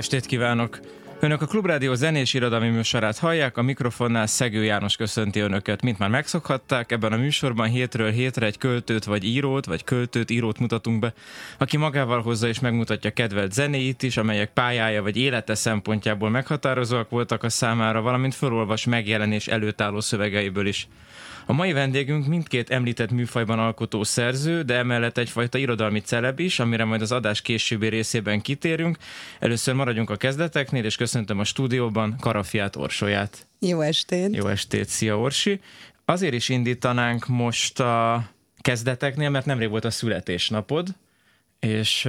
estét kívánok! Önök a Klubrádió zenés irodalmi műsorát hallják, a mikrofonnál Szegő János köszönti Önöket. Mint már megszokhatták, ebben a műsorban hétről hétre egy költőt vagy írót, vagy költőt, írót mutatunk be, aki magával hozza és megmutatja kedvelt zenéit is, amelyek pályája vagy élete szempontjából meghatározóak voltak a számára, valamint felolvas megjelenés előtt álló szövegeiből is. A mai vendégünk mindkét említett műfajban alkotó szerző, de emellett egyfajta irodalmi celeb is, amire majd az adás későbbi részében kitérünk. Először maradjunk a kezdeteknél, és köszöntöm a stúdióban Karafiát Orsolyát. Jó estét! Jó estét, szia Orsi! Azért is indítanánk most a kezdeteknél, mert nemrég volt a születésnapod, és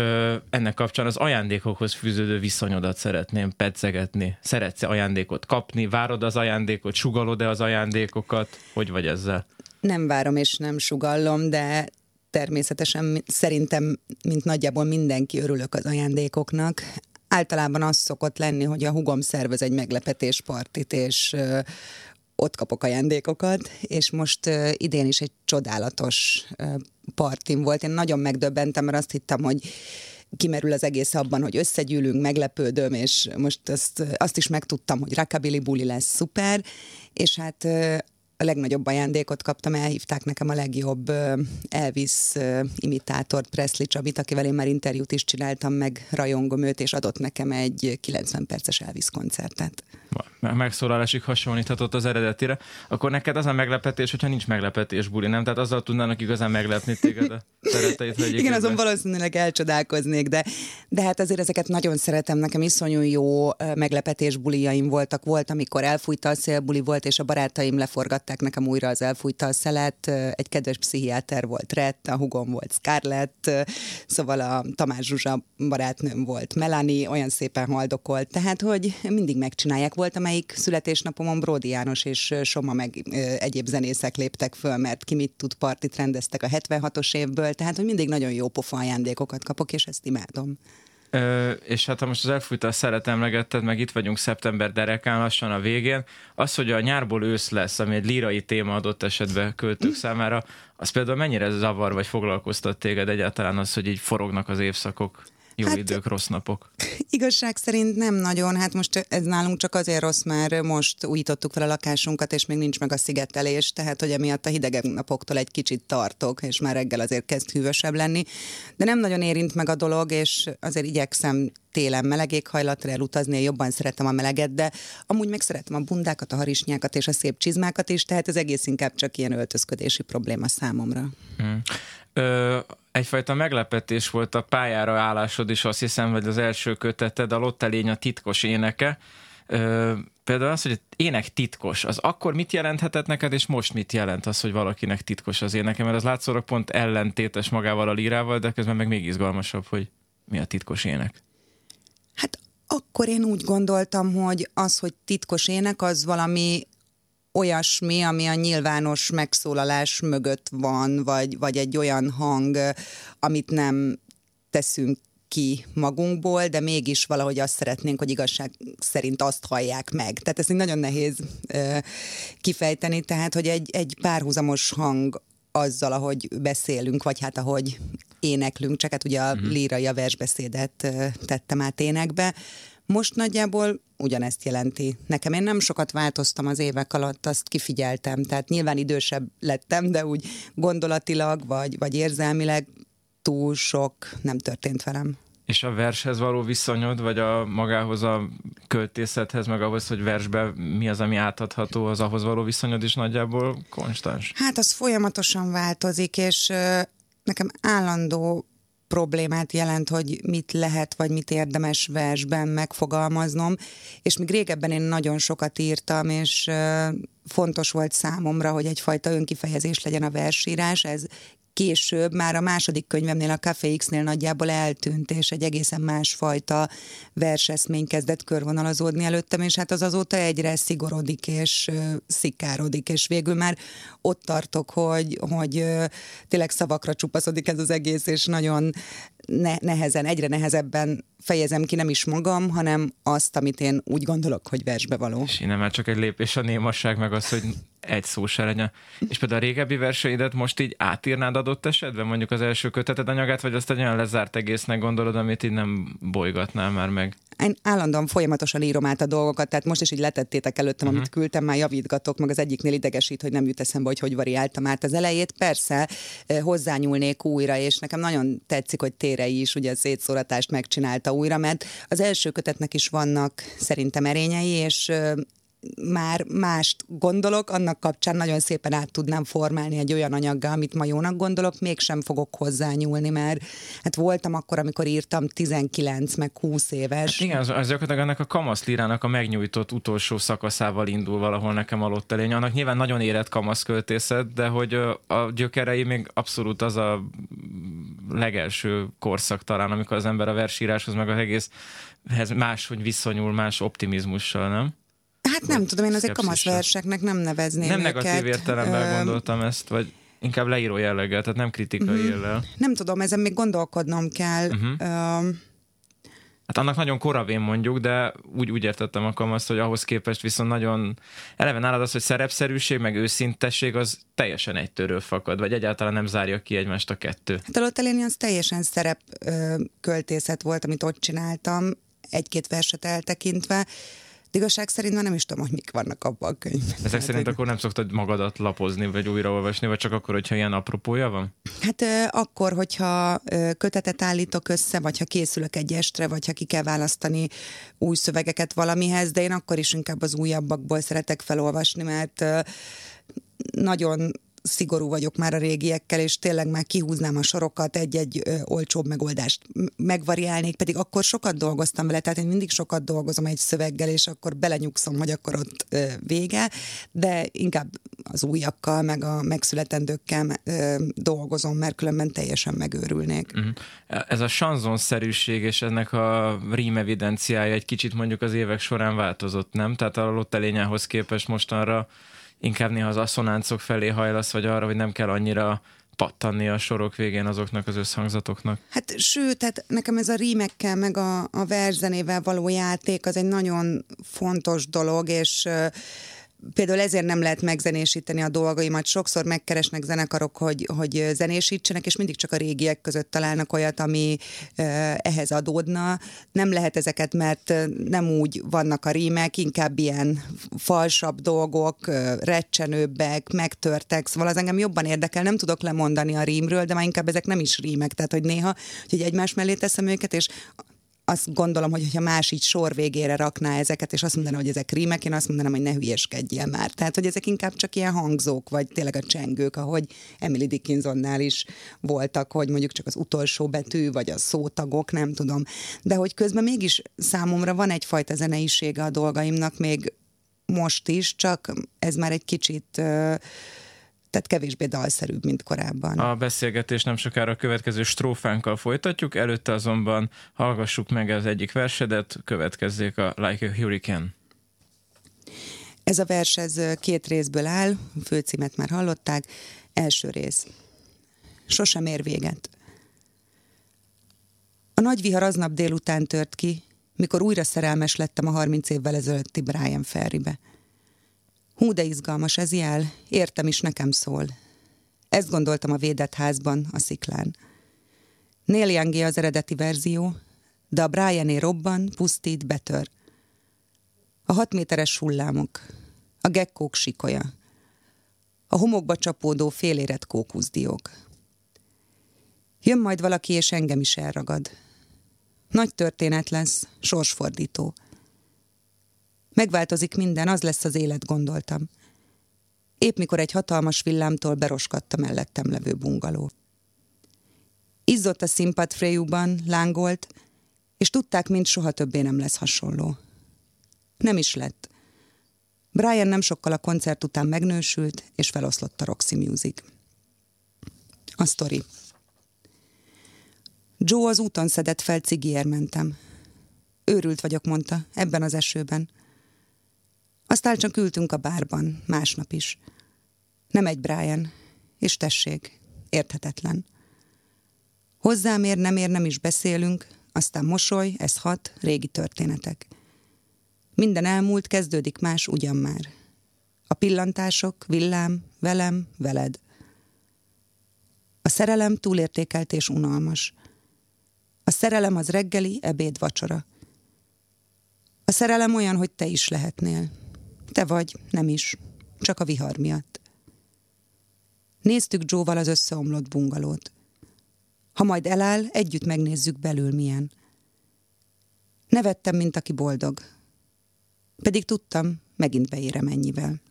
ennek kapcsán az ajándékokhoz fűződő viszonyodat szeretném pedzegetni. Szeretsz ajándékot kapni? Várod az ajándékot? Sugalod-e az ajándékokat? Hogy vagy ezzel? Nem várom és nem sugallom, de természetesen szerintem, mint nagyjából mindenki örülök az ajándékoknak. Általában az szokott lenni, hogy a hugom szervez egy meglepetéspartit, és ott kapok ajándékokat, és most uh, idén is egy csodálatos uh, partim volt. Én nagyon megdöbbentem, mert azt hittem, hogy kimerül az egész abban, hogy összegyűlünk, meglepődöm, és most azt, azt is megtudtam, hogy Rakabili buli lesz szuper, és hát a legnagyobb ajándékot kaptam, elhívták nekem a legjobb Elvis imitátort, Presley Csabit, akivel én már interjút is csináltam, meg rajongom őt, és adott nekem egy 90 perces Elvis koncertet megszólalásig hasonlíthatott az eredetire, akkor neked az a meglepetés, hogyha nincs meglepetés buli, nem? Tehát azzal tudnának igazán meglepni téged a szereteid, hogy Igen, azon valószínűleg elcsodálkoznék, de, de hát azért ezeket nagyon szeretem. Nekem iszonyú jó meglepetés buliaim voltak. Volt, amikor elfújta a szélbuli volt, és a barátaim leforgatták nekem újra az elfújta a szelet. Egy kedves pszichiáter volt Rett, a hugom volt Scarlett, szóval a Tamás Zsuzsa barátnőm volt Melanie, olyan szépen haldokolt. Tehát, hogy mindig megcsinálják. Volt, amelyik születésnapomon Brody János és Soma meg egyéb zenészek léptek föl, mert ki mit tud, partit rendeztek a 76-os évből, tehát hogy mindig nagyon jó pofa ajándékokat kapok, és ezt imádom. Ö, és hát ha most az elfújta a szeret emlegetted, meg itt vagyunk szeptember derekán lassan a végén, az, hogy a nyárból ősz lesz, ami egy lírai téma adott esetben költők számára, az például mennyire zavar vagy foglalkoztat téged egyáltalán az, hogy így forognak az évszakok? Jó hát, idők, rossz napok. Igazság szerint nem nagyon. Hát most ez nálunk csak azért rossz, mert most újítottuk fel a lakásunkat, és még nincs meg a szigetelés, tehát hogy emiatt a hidegebb napoktól egy kicsit tartok, és már reggel azért kezd hűvösebb lenni. De nem nagyon érint meg a dolog, és azért igyekszem télen meleg éghajlatra elutazni, jobban szeretem a meleget, de amúgy meg szeretem a bundákat, a harisnyákat és a szép csizmákat is, tehát ez egész inkább csak ilyen öltözködési probléma számomra. Hmm. Ö, egyfajta meglepetés volt a pályára állásod is, azt hiszem, vagy az első köteted, a Lottelény a titkos éneke. Ö, például az, hogy ének titkos, az akkor mit jelenthetett neked, és most mit jelent az, hogy valakinek titkos az éneke? Mert az látszólag pont ellentétes magával a lírával, de közben meg még izgalmasabb, hogy mi a titkos ének. Hát akkor én úgy gondoltam, hogy az, hogy titkos ének, az valami olyasmi, ami a nyilvános megszólalás mögött van, vagy, vagy egy olyan hang, amit nem teszünk ki magunkból, de mégis valahogy azt szeretnénk, hogy igazság szerint azt hallják meg. Tehát ez nagyon nehéz ö, kifejteni, tehát hogy egy, egy párhuzamos hang azzal, ahogy beszélünk, vagy hát ahogy éneklünk, csak hát ugye a uh-huh. lírai a versbeszédet tettem át énekbe, most nagyjából ugyanezt jelenti. Nekem én nem sokat változtam az évek alatt, azt kifigyeltem, tehát nyilván idősebb lettem, de úgy gondolatilag vagy, vagy érzelmileg túl sok nem történt velem. És a vershez való viszonyod, vagy a magához a költészethez, meg ahhoz, hogy versbe mi az, ami átadható, az ahhoz való viszonyod is nagyjából konstans? Hát az folyamatosan változik, és nekem állandó problémát jelent, hogy mit lehet, vagy mit érdemes versben megfogalmaznom, és még régebben én nagyon sokat írtam, és fontos volt számomra, hogy egyfajta önkifejezés legyen a versírás, ez később már a második könyvemnél, a Café X-nél nagyjából eltűnt, és egy egészen másfajta verseszmény kezdett körvonalazódni előttem, és hát az azóta egyre szigorodik és szikárodik, és végül már ott tartok, hogy, hogy tényleg szavakra csupaszodik ez az egész, és nagyon ne, nehezen, egyre nehezebben fejezem ki nem is magam, hanem azt, amit én úgy gondolok, hogy versbe való. És innen már csak egy lépés a némasság, meg az, hogy egy szó se legyen. És például a régebbi verseidet most így átírnád adott esetben, mondjuk az első köteted anyagát, vagy azt egy olyan lezárt egésznek gondolod, amit így nem bolygatnál már meg? Én állandóan folyamatosan írom át a dolgokat, tehát most is így letettétek előttem, uh-huh. amit küldtem, már javítgatok, meg az egyiknél idegesít, hogy nem jut eszembe, hogy hogy variáltam át az elejét. Persze hozzányúlnék újra, és nekem nagyon tetszik, hogy Térei is ugye a szétszóratást megcsinálta újra, mert az első kötetnek is vannak szerintem erényei, és már mást gondolok, annak kapcsán nagyon szépen át tudnám formálni egy olyan anyaggal, amit ma jónak gondolok, mégsem fogok hozzányúlni, mert hát voltam akkor, amikor írtam 19 meg 20 éves. Hát igen, az, az gyakorlatilag ennek a kamaszlírának a megnyújtott utolsó szakaszával indul valahol nekem a elény. Annak nyilván nagyon érett kamaszköltészet, de hogy a gyökerei még abszolút az a legelső korszak talán, amikor az ember a versíráshoz meg az egész máshogy viszonyul, más optimizmussal, nem? Hát nem tudom, én azért kamaszverseknek nem nevezném Nem őket. negatív értelemben gondoltam ezt, vagy inkább leíró jelleggel, tehát nem kritikai uh-huh. jellel. Nem tudom, ezen még gondolkodnom kell. Uh-huh. Uh, Hát annak nagyon koravén mondjuk, de úgy, úgy értettem akkor azt, hogy ahhoz képest viszont nagyon eleve nálad az, hogy szerepszerűség, meg őszintesség az teljesen egytőről fakad, vagy egyáltalán nem zárja ki egymást a kettő. Hát a Lotelini az teljesen szerepköltészet volt, amit ott csináltam, egy-két verset eltekintve. De igazság szerint már nem is tudom, hogy mik vannak abban a könyvben. Ezek hát, szerint akkor nem szoktad magadat lapozni, vagy újraolvasni, vagy csak akkor, hogyha ilyen apropója van? Hát akkor, hogyha kötetet állítok össze, vagy ha készülök egy estre, vagy ha ki kell választani új szövegeket valamihez, de én akkor is inkább az újabbakból szeretek felolvasni, mert nagyon szigorú vagyok már a régiekkel, és tényleg már kihúznám a sorokat, egy-egy olcsóbb megoldást megvariálnék, pedig akkor sokat dolgoztam vele, tehát én mindig sokat dolgozom egy szöveggel, és akkor belenyugszom, hogy akkor ott vége, de inkább az újakkal, meg a megszületendőkkel dolgozom, mert különben teljesen megőrülnék. Uh-huh. Ez a sanzonszerűség és ennek a rím evidenciája egy kicsit mondjuk az évek során változott, nem? Tehát a lottelényához képest mostanra inkább néha az asszonáncok felé hajlasz, vagy arra, hogy nem kell annyira pattanni a sorok végén azoknak az összhangzatoknak? Hát sőt, hát nekem ez a rímekkel, meg a, a verzenével való játék az egy nagyon fontos dolog, és például ezért nem lehet megzenésíteni a dolgaimat. Sokszor megkeresnek zenekarok, hogy, hogy zenésítsenek, és mindig csak a régiek között találnak olyat, ami ehhez adódna. Nem lehet ezeket, mert nem úgy vannak a rímek, inkább ilyen falsabb dolgok, recsenőbbek, megtörtek, szóval az engem jobban érdekel, nem tudok lemondani a rímről, de már inkább ezek nem is rímek, tehát hogy néha, hogy egymás mellé teszem őket, és azt gondolom, hogy ha más így sor végére rakná ezeket, és azt mondaná, hogy ezek rímek, én azt mondanám, hogy ne hülyeskedjél már. Tehát, hogy ezek inkább csak ilyen hangzók, vagy tényleg a csengők, ahogy Emily Dickinsonnál is voltak, hogy mondjuk csak az utolsó betű, vagy a szótagok, nem tudom. De hogy közben mégis számomra van egyfajta zeneisége a dolgaimnak, még most is, csak ez már egy kicsit uh, tehát kevésbé dalszerűbb, mint korábban. A beszélgetés nem sokára a következő strófánkkal folytatjuk, előtte azonban hallgassuk meg az egyik versedet, következzék a Like a Hurricane. Ez a vers ez két részből áll, főcímet már hallották. Első rész. Sosem ér véget. A nagy vihar aznap délután tört ki, mikor újra szerelmes lettem a 30 évvel ezelőtti Brian Ferrybe. Hú, de izgalmas ez jel, értem is nekem szól. Ezt gondoltam a védett házban, a sziklán. Neil Youngé az eredeti verzió, de a Briané robban, pusztít, betör. A hat méteres hullámok, a gekkók sikolya, a homokba csapódó félérett kókuszdiók. Jön majd valaki, és engem is elragad. Nagy történet lesz, sorsfordító. Megváltozik minden, az lesz az élet, gondoltam. Épp mikor egy hatalmas villámtól beroskadt a mellettem levő bungaló. Izzott a színpad Freyúban, lángolt, és tudták, mint soha többé nem lesz hasonló. Nem is lett. Brian nem sokkal a koncert után megnősült, és feloszlott a Roxy Music. A sztori. Joe az úton szedett fel cigiért mentem. Őrült vagyok, mondta, ebben az esőben. Aztán csak ültünk a bárban, másnap is. Nem egy Brian, és tessék, érthetetlen. Hozzám ér, nem ér, nem is beszélünk, aztán mosoly, ez hat, régi történetek. Minden elmúlt, kezdődik más ugyan már. A pillantások, villám, velem, veled. A szerelem túlértékelt és unalmas. A szerelem az reggeli, ebéd, vacsora. A szerelem olyan, hogy te is lehetnél. Te vagy, nem is. Csak a vihar miatt. Néztük Jóval az összeomlott bungalót. Ha majd eláll, együtt megnézzük belül milyen. Nevettem, mint aki boldog. Pedig tudtam, megint beérem ennyivel.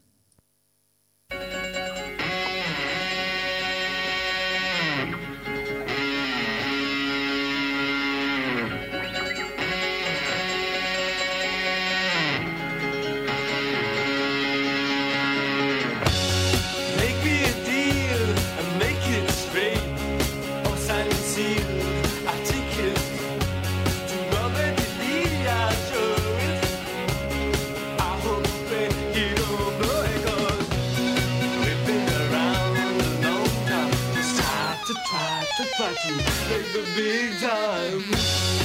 to make the big time.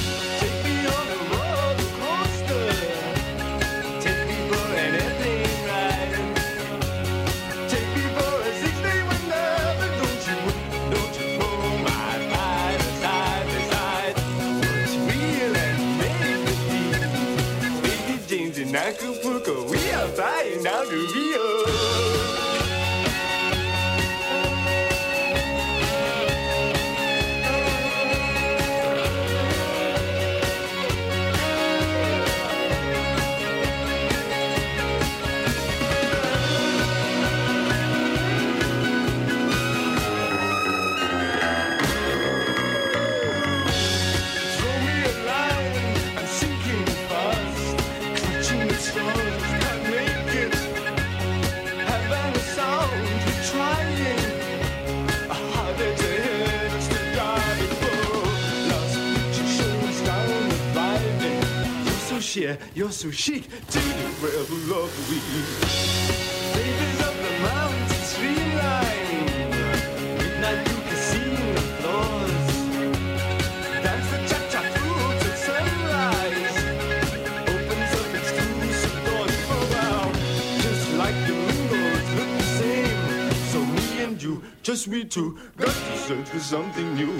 The rebel of the week. Babies of the mountain streamline. Midnight you can see the floors. Dance the cha-cha through to sunrise. Opens up exclusive doors for wow. Just like the windows look the same. So me and you, just we two, got to search for something new.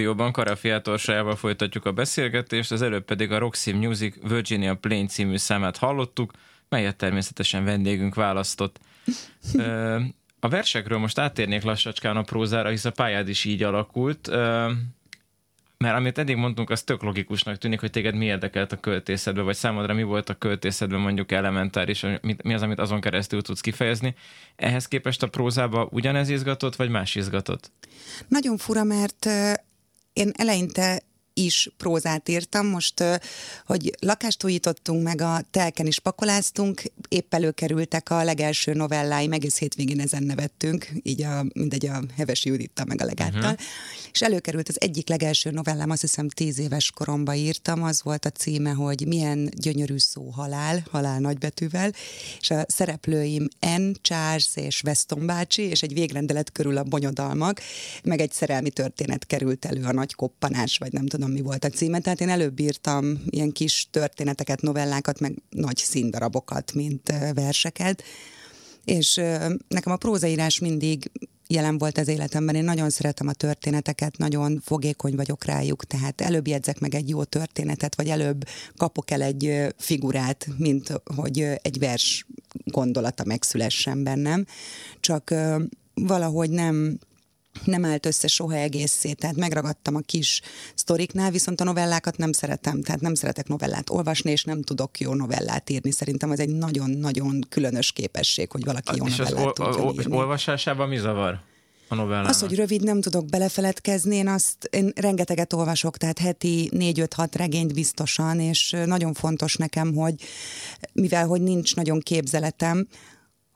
Stúdióban Karafi Torsajával folytatjuk a beszélgetést, az előbb pedig a Roxy Music Virginia Plain című számát hallottuk, melyet természetesen vendégünk választott. A versekről most áttérnék lassacskán a prózára, hisz a pályád is így alakult, mert amit eddig mondtunk, az tök logikusnak tűnik, hogy téged mi érdekelt a költészetben, vagy számodra mi volt a költészetben mondjuk elementáris, mi az, amit azon keresztül tudsz kifejezni. Ehhez képest a prózába ugyanez izgatott, vagy más izgatott? Nagyon fura, mert én eleinte is prózát írtam. Most, hogy lakást újítottunk, meg a telken is pakoláztunk, épp előkerültek a legelső novelláim, egész hétvégén ezen nevettünk, így a, mindegy a Heves Judittal, meg a legáttal. Uh-huh. És előkerült az egyik legelső novellám, azt hiszem tíz éves koromban írtam, az volt a címe, hogy milyen gyönyörű szó halál, halál nagybetűvel, és a szereplőim N, Charles és Weston bácsi, és egy végrendelet körül a bonyodalmak, meg egy szerelmi történet került elő, a nagy koppanás, vagy nem tudom mi volt a címe. Tehát én előbb írtam ilyen kis történeteket, novellákat, meg nagy színdarabokat, mint verseket. És nekem a prózaírás mindig jelen volt az életemben. Én nagyon szeretem a történeteket, nagyon fogékony vagyok rájuk, tehát előbb jegyzek meg egy jó történetet, vagy előbb kapok el egy figurát, mint hogy egy vers gondolata megszülessen bennem. Csak valahogy nem nem állt össze soha egészé, tehát megragadtam a kis sztoriknál, viszont a novellákat nem szeretem, tehát nem szeretek novellát olvasni, és nem tudok jó novellát írni. Szerintem ez egy nagyon-nagyon különös képesség, hogy valaki jó És az novellát tudjon ol- írni. olvasásában mi zavar a novellának? Az, hogy rövid, nem tudok belefeledkezni, én azt, én rengeteget olvasok, tehát heti 4-5-6 regényt biztosan, és nagyon fontos nekem, hogy mivel, hogy nincs nagyon képzeletem,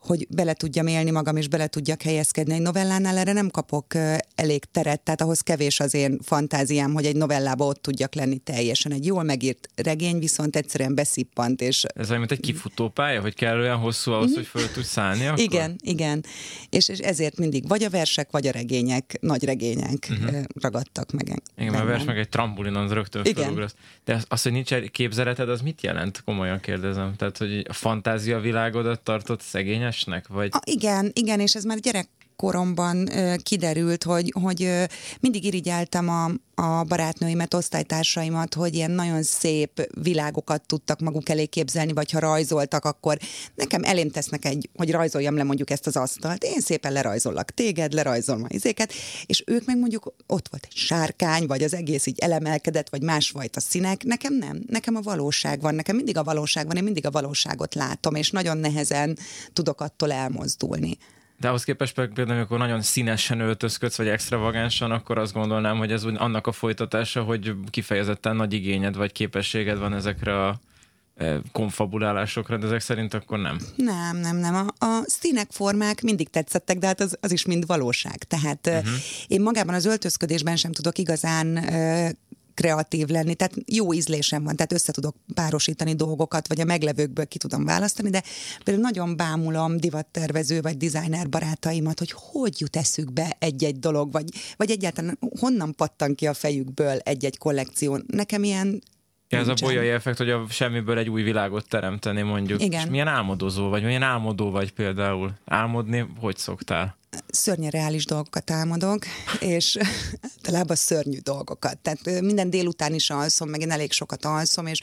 hogy bele tudjam élni magam, és bele tudjak helyezkedni. Egy novellánál erre nem kapok elég teret, tehát ahhoz kevés az én fantáziám, hogy egy novellába ott tudjak lenni teljesen. Egy jól megírt regény viszont egyszerűen beszippant, és Ez olyan, mint egy kifutópálya, hogy kell olyan hosszú ahhoz, hogy föl tudsz szállni akkor? igen, igen. És, és ezért mindig vagy a versek, vagy a regények, nagy regények uh-huh. ragadtak meg. Mhm. Igen, mert a vers meg egy trambulinon rögtön Igen. felugrasz. De az, az, hogy nincs egy képzeleted, az mit jelent? Komolyan kérdezem. Tehát, hogy a fantázia világodat tartott szegényesnek? Vagy A, igen, igen, és ez már gyerek koromban kiderült, hogy, hogy mindig irigyeltem a, a barátnőimet, osztálytársaimat, hogy ilyen nagyon szép világokat tudtak maguk elé képzelni, vagy ha rajzoltak, akkor nekem elém tesznek egy, hogy rajzoljam le mondjuk ezt az asztalt. Én szépen lerajzollak téged, lerajzolom a izéket, és ők meg mondjuk ott volt egy sárkány, vagy az egész így elemelkedett, vagy másfajta színek. Nekem nem. Nekem a valóság van. Nekem mindig a valóság van, én mindig a valóságot látom, és nagyon nehezen tudok attól elmozdulni. De ahhoz képest például, amikor nagyon színesen öltözködsz, vagy extravagánsan, akkor azt gondolnám, hogy ez úgy annak a folytatása, hogy kifejezetten nagy igényed vagy képességed van ezekre a eh, konfabulálásokra, de ezek szerint akkor nem. Nem, nem, nem. A, a színek, formák mindig tetszettek, de hát az, az is mind valóság. Tehát uh-huh. én magában az öltözködésben sem tudok igazán kreatív lenni, tehát jó ízlésem van, tehát össze tudok párosítani dolgokat, vagy a meglevőkből ki tudom választani, de például nagyon bámulom divattervező vagy designer barátaimat, hogy hogy jut eszükbe egy-egy dolog, vagy, vagy egyáltalán honnan pattan ki a fejükből egy-egy kollekció. Nekem ilyen Ja, ez a bolyai effekt, hogy a semmiből egy új világot teremteni mondjuk. Igen. És milyen álmodozó vagy, milyen álmodó vagy például? Álmodni hogy szoktál? szörnyen reális dolgokat álmodok, és általában szörnyű dolgokat. Tehát minden délután is alszom, meg én elég sokat alszom, és,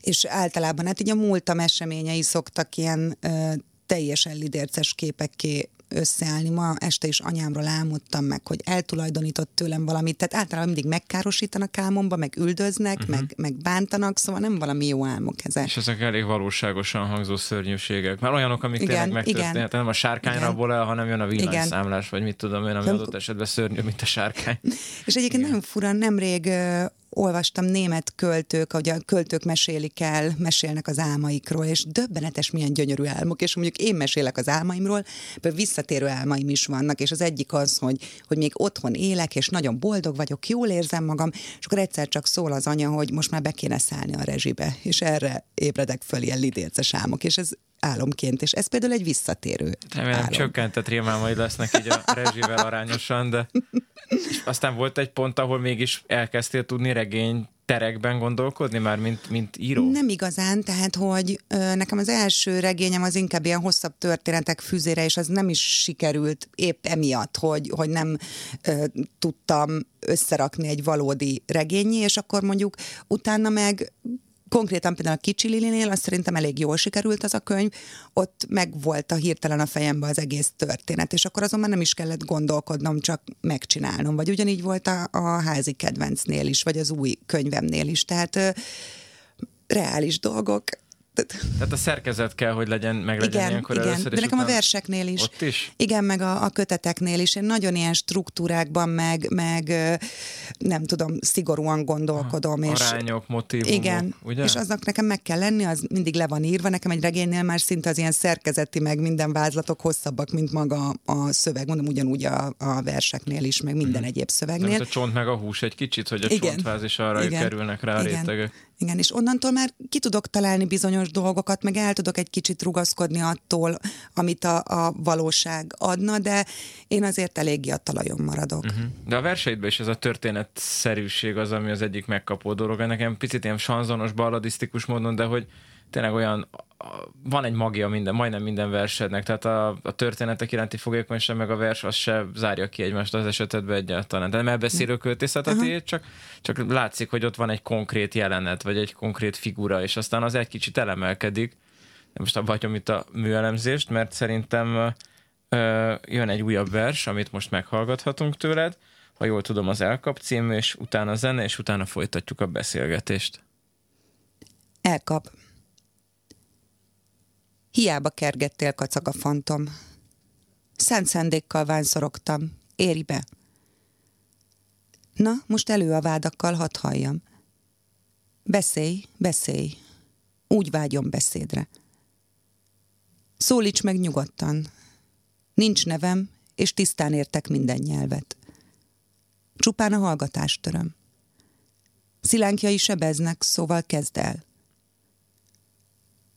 és általában hát így a múltam eseményei szoktak ilyen ö, teljesen lidérces képekké összeállni. Ma este is anyámról álmodtam meg, hogy eltulajdonított tőlem valamit, tehát általában mindig megkárosítanak álmomba, meg üldöznek, uh-huh. meg, meg bántanak, szóval nem valami jó álmok ezek. És ezek elég valóságosan hangzó szörnyűségek. Már olyanok, amik Igen, tényleg megtörténnek. igen. Nem a sárkány Igen. rabol el, hanem jön a villanyszámlás, vagy mit tudom én, ami Nem- adott esetben szörnyű, mint a sárkány. És egyébként nagyon fura, nemrég olvastam német költők, ahogy a költők mesélik el, mesélnek az álmaikról, és döbbenetes milyen gyönyörű álmok, és mondjuk én mesélek az álmaimról, például visszatérő álmaim is vannak, és az egyik az, hogy, hogy még otthon élek, és nagyon boldog vagyok, jól érzem magam, és akkor egyszer csak szól az anya, hogy most már be kéne szállni a rezsibe, és erre ébredek föl ilyen lidérces álmok, és ez álomként, és ez például egy visszatérő Remélem álom. csökkentett rémálmaid lesznek így a rezsivel arányosan, de és aztán volt egy pont, ahol mégis elkezdtél tudni regény terekben gondolkodni már, mint, mint író? Nem igazán, tehát hogy ö, nekem az első regényem az inkább ilyen hosszabb történetek füzére, és az nem is sikerült épp emiatt, hogy, hogy nem ö, tudtam összerakni egy valódi regényi, és akkor mondjuk utána meg konkrétan például a Kicsi Lilinél, azt szerintem elég jól sikerült az a könyv, ott meg volt a hirtelen a fejembe az egész történet, és akkor azon már nem is kellett gondolkodnom, csak megcsinálnom. Vagy ugyanígy volt a, a házi kedvencnél is, vagy az új könyvemnél is. Tehát reális dolgok. Tehát- a szerkezet kell, hogy legyen, meg legyen Igen, ilyenkor igen. először, de nekem a verseknél is. Ott is? Igen, meg a, a köteteknél is. Én nagyon ilyen struktúrákban, meg, meg nem tudom, szigorúan gondolkodom. és Arányok, motívumok, igen, ugye? és aznak nekem meg kell lenni, az mindig le van írva. Nekem egy regénynél már szinte az ilyen szerkezeti, meg minden vázlatok hosszabbak, mint maga a szöveg. Mondom, ugyanúgy a, a verseknél is, meg minden egyéb Nem, szövegnél. mint a csont meg a hús egy kicsit, hogy a Igen. csontváz is arra Igen. kerülnek rá a Igen. rétegek. Igen, és onnantól már ki tudok találni bizonyos dolgokat, meg el tudok egy kicsit rugaszkodni attól, amit a, a valóság adna, de én azért eléggé a talajon maradok. Uh-huh. De a verseidben is ez a történetszerűség az, ami az egyik megkapó dolog. Nekem picit ilyen sanzonos, balladisztikus módon, de hogy tényleg olyan, van egy magia minden, majdnem minden versednek, tehát a, a történetek iránti fogékonyság meg a vers az se zárja ki egymást az esetedben egyáltalán. De nem elbeszélő költészet a tiéd, csak, csak látszik, hogy ott van egy konkrét jelenet, vagy egy konkrét figura, és aztán az egy kicsit elemelkedik. Most abba hagyom itt a műelemzést, mert szerintem ö, jön egy újabb vers, amit most meghallgathatunk tőled. Ha jól tudom, az Elkap című, és utána zene, és utána folytatjuk a beszélgetést. Elkap. Hiába kergettél kacag a fantom. Szent szendékkal vánszorogtam. Éri be. Na, most elő a vádakkal, hadd halljam. Beszélj, beszélj. Úgy vágyom beszédre. Szólíts meg nyugodtan. Nincs nevem, és tisztán értek minden nyelvet. Csupán a hallgatást töröm. Szilánkjai sebeznek, szóval kezd el.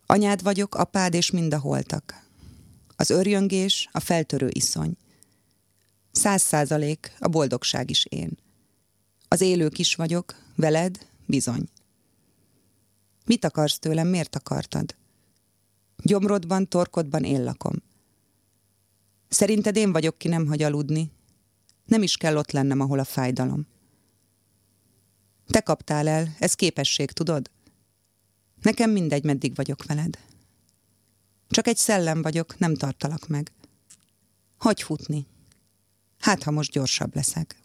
Anyád vagyok, apád és mind a holtak. Az örjöngés, a feltörő iszony. Száz százalék, a boldogság is én. Az élők is vagyok, veled, bizony. Mit akarsz tőlem, miért akartad? Gyomrodban, torkodban én lakom. Szerinted én vagyok, ki nem hagy aludni? Nem is kell ott lennem, ahol a fájdalom. Te kaptál el, ez képesség, tudod? Nekem mindegy, meddig vagyok veled. Csak egy szellem vagyok, nem tartalak meg. Hagy futni. Hát, ha most gyorsabb leszek.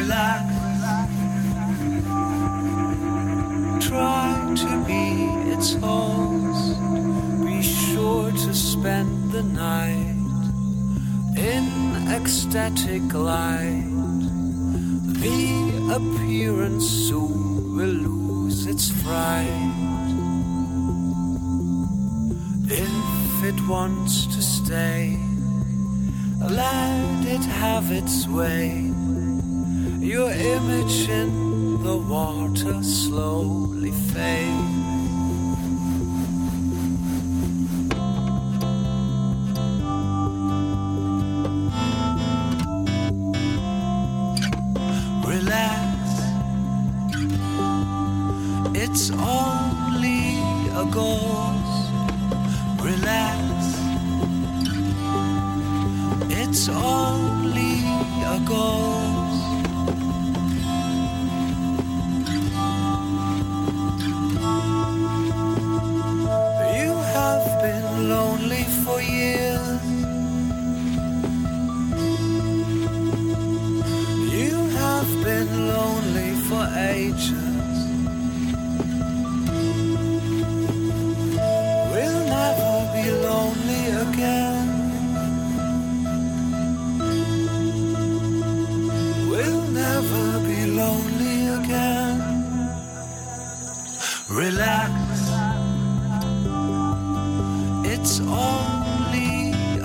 Relax. Try to be its host. Be sure to spend the night in ecstatic light. The appearance soon will lose its fright. If it wants to stay, let it have its way. Your image in the water slowly fades.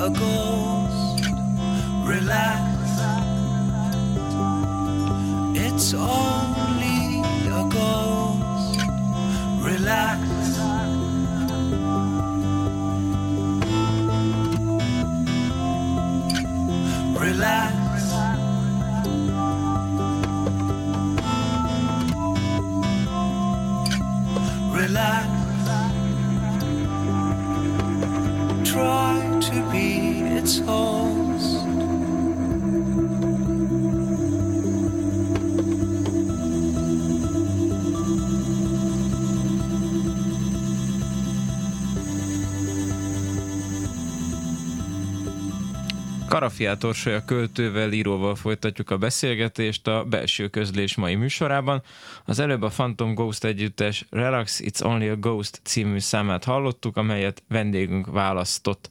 A ghost. Relax. It's only Karafiát Orsolya költővel, íróval folytatjuk a beszélgetést a belső közlés mai műsorában. Az előbb a Phantom Ghost együttes Relax, It's Only a Ghost című számát hallottuk, amelyet vendégünk választott.